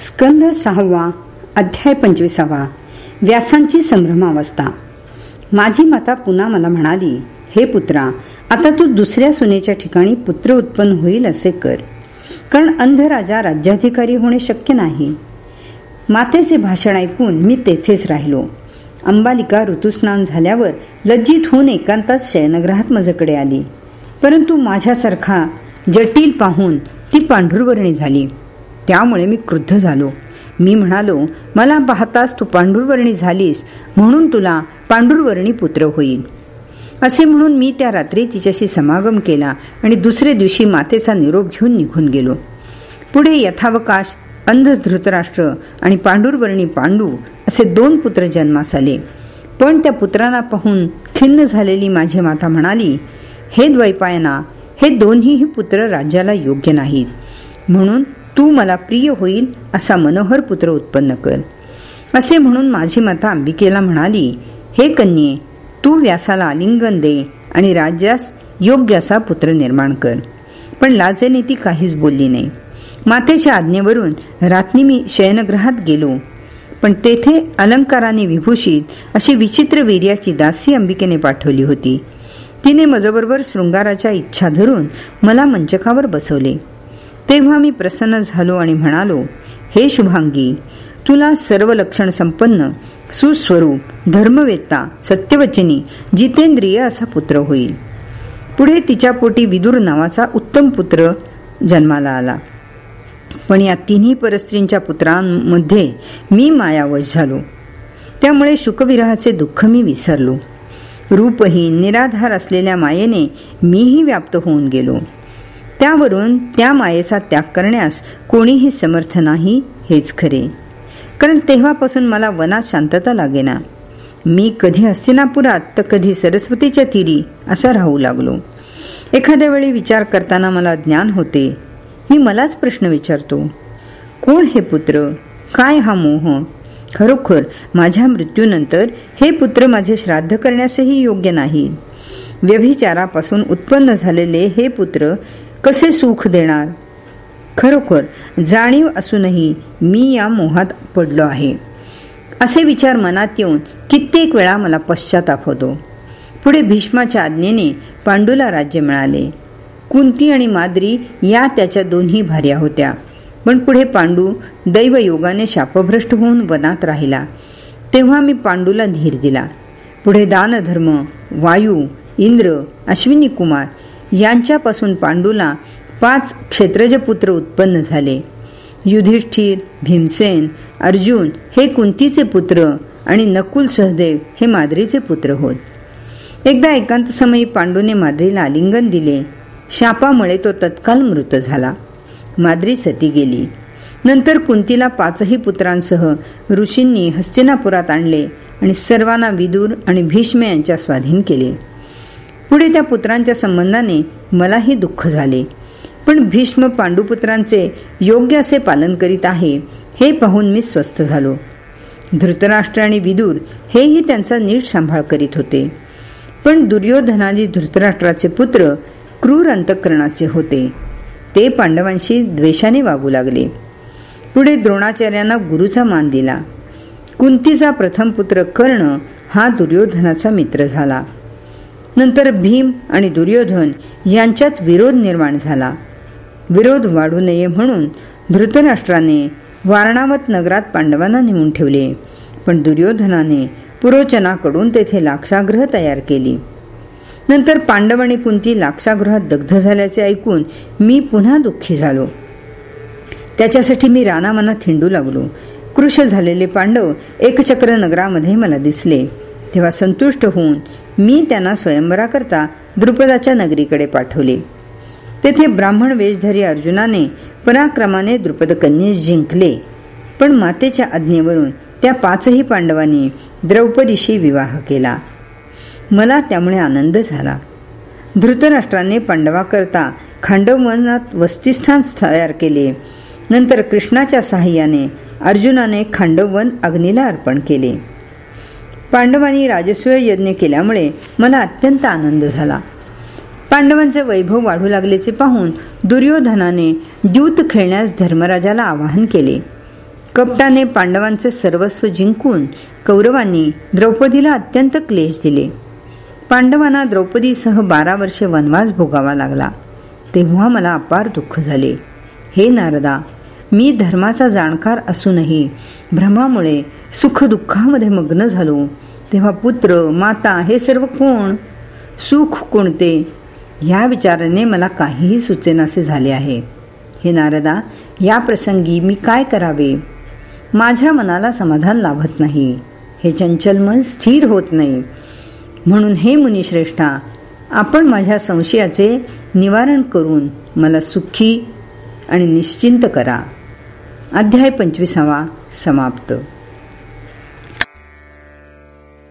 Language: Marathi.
स्कंद सहावा अध्याय पंचवीसावा व्यासांची संभ्रमावस्था. माझी माता पुन्हा मला म्हणाली हे पुत्रा आता तू दुसऱ्या सुनेच्या ठिकाणी पुत्र उत्पन्न होईल असे कर. कारण अंध राजा राज्याधिकारी होणे शक्य नाही. मातेचे भाषण ऐकून मी तेथेच राहिलो. अंबालिका ऋतुस्नान झाल्यावर लज्जित होऊन एकांतात शयनग्रहात माझ्याकडे आली. परंतु माझ्यासारखा जटील पाहून ती पांढुरवर्णी झाली. त्यामुळे मी क्रुद्ध झालो. मी म्हणालो मला पाहताच तू पांढुरवर्णी झालीस म्हणून तुला पांढुरवर्णी पुत्र होईल. असे म्हणून मी त्या रात्री तिच्याशी समागम केला आणि दुसरे दिवशी मातेचा निरोप घेऊन निघून गेलो. पुढे यथावकाश अंध धृतराष्ट्र आणि पांडुरवर्णी पांडू असे दोन पुत्र जन्मास आले. पण त्या पुत्रांना पाहून खिन्न झालेली माझी माता म्हणाली हे द्वैपायना हे दोन्हीही पुत्र राज्याला योग्य नाहीत. म्हणून तू मला प्रिय होईल असा मनोहर पुत्र उत्पन्न कर. असे म्हणून माझी माता अंबिकेला म्हणाली हे कन्ये तू व्यासाला आलिंगन दे आणि राज्यास योग्य असा पुत्र निर्माण कर. पण लाजेने ती काहीच बोलली नाही. मातेच्या आज्ञेवरून रात्री मी शयनग्रहात गेलो. पण तेथे अलंकाराने विभूषित अशी विचित्र वीर्याची दासी अंबिकेने पाठवली होती. तिने मजबरोबर शृंगाराच्या इच्छा धरून मला मंचकावर बसवले. तेव्हा मी प्रसन्न झालो आणि म्हणालो हे शुभांगी तुला सर्व लक्षण संपन्न सुस्वरूप धर्मवेत्ता सत्यवचनी जितेंद्रिय असा पुत्र होईल. पुढे तिच्या पोटी विदुर नावाचा उत्तम पुत्र जन्माला आला. पण या तिन्ही परस्त्रींच्या पुत्रांमध्ये मी मायावश झालो. त्यामुळे शुकविरहाचे दुःख मी विसरलो. रूपहीन निराधार असलेल्या मायेने मीही व्याप्त होऊन गेलो. त्यावरून त्या मायेचा त्याग करण्यास कोणीही समर्थ नाही हेच खरे. कारण तेव्हापासून मला वनात शांतता लागेना. मी कधी हस्तिनापुरात तर कधी सरस्वतीच्या तीरी असा राहू लागलो. एखाद्या वेळी विचार करताना मला ज्ञान होते. मी मलाच प्रश्न विचारतो कोण हे पुत्र? काय हा मोह? खरोखर माझ्या मृत्यूनंतर हे पुत्र माझे श्राद्ध करण्यासही योग्य नाही. व्यभिचारापासून उत्पन्न झालेले हे पुत्र कसे सुख देणार? खरोखर जाणीव असूनही मी या मोहात पडलो आहे. असे विचार मनात येऊन कित्येक वेळा मला पश्चाताप होतो. पुढे भीष्माच्या आज्ञेने पांडूला राज्य मिळाले. कुंती आणि माद्री या त्याच्या दोन्ही भार्या होत्या. पण पुढे पांडू दैवयोगाने शापभ्रष्ट होऊन वनात राहिला. तेव्हा मी पांडूला धीर दिला. पुढे दानधर्म वायू इंद्र अश्विनी कुमार यांच्यापासून पांडूला पाच क्षेत्रज पुत्र उत्पन्न झाले. युधिष्ठिर भीमसेन अर्जुन हे कुंतीचे पुत्र आणि नकुल सहदेव हे माद्रीचे पुत्र होत. एकदा एकांत समयी पांडूने माद्रीला आलिंगन दिले. शापामुळे तो तत्काल मृत झाला. माद्री सती गेली. नंतर कुंतीला पाचही पुत्रांसह ऋषींनी हस्तिनापुरात आणले आणि सर्वांना विदूर आणि भीष्म यांच्या स्वाधीन केले. पुढे त्या पुत्रांच्या संबंधाने मलाही दुःख झाले. पण भीष्म पांडुपुत्रांचे योग्य असे पालन करीत आहे हे पाहून मी स्वस्थ झालो. धृतराष्ट्र आणि विदूर हेही त्यांचा नीट सांभाळ करीत होते. पण दुर्योधनादी धृतराष्ट्राचे पुत्र क्रूर अंतकरणाचे होते. ते पांडवांशी द्वेषाने वागू लागले. पुढे द्रोणाचार्यांना गुरुचा मान दिला. कुंतीचा प्रथम पुत्र कर्ण हा दुर्योधनाचा मित्र झाला. नंतर भीम आणि दुर्योधन यांच्यात विरोध निर्माण झाला. विरोध वाढू नये म्हणून धृतराष्ट्राने वारणावत नगरात पांडवांना नेऊन ठेवले. पण दुर्योधनाने पुरोचनाकडून तेथे लाक्षागृह तयार केली. नंतर पांडव आणि कुंती लाक्षागृहात दग्ध झाल्याचे ऐकून मी पुन्हा दुःखी झालो. त्याच्यासाठी मी रानामनात थिंडू लागलो. कृश झालेले पांडव एकचक्र नगरामध्ये मला दिसले. तेव्हा संतुष्ट होऊन मी त्यांना स्वयंवराकरता द्रुपदाच्या नगरीकडे पाठवले. तेथे ब्राह्मण वेशधारी अर्जुनाने पराक्रमाने द्रुपद कन्येस जिंकले. पण मातेच्या आज्ञेवरून त्या पाचही पांडवांनी द्रौपदीशी विवाह केला. मला त्यामुळे आनंद झाला. धृतराष्ट्राने पांडवाकरता खांडवनात वस्तिस्थान तयार केले. नंतर कृष्णाच्या सहाय्याने अर्जुनाने खांडववन अग्नीला अर्पण केले. पांडवांनी राजसूय यज्ञ केल्यामुळे मला अत्यंत आनंद झाला. पांडवांचे वैभव वाढू लागल्याचे पाहून दुर्योधनाने द्यूत खेळण्यास धर्मराजाला आवाहन केले. कपटाने पांडवांचे सर्वस्व जिंकून कौरवांनी द्रौपदीला अत्यंत क्लेश दिले. पांडवांना द्रौपदीसह बारा वर्षे वनवास भोगावा लागला. तेव्हा मला अपार दुःख झाले. हे नारदा मी धर्माचा जाणकार असूनही भ्रमामुळे सुखदुःखामध्ये मग्न झालो. तेव्हा पुत्र माता हे सर्व कोण? सुख कोणते? या विचाराने मला काहीही सुचेनासे झाले आहे. हे नारदा या प्रसंगी मी काय करावे? माझ्या मनाला समाधान लाभत नाही. हे चंचल मन स्थिर होत नाही. म्हणून हे मुनिश्रेष्ठा आपण माझ्या संशयाचे निवारण करून मला सुखी आणि निश्चिंत करा. अध्याय पंचवीसावा समाप्त.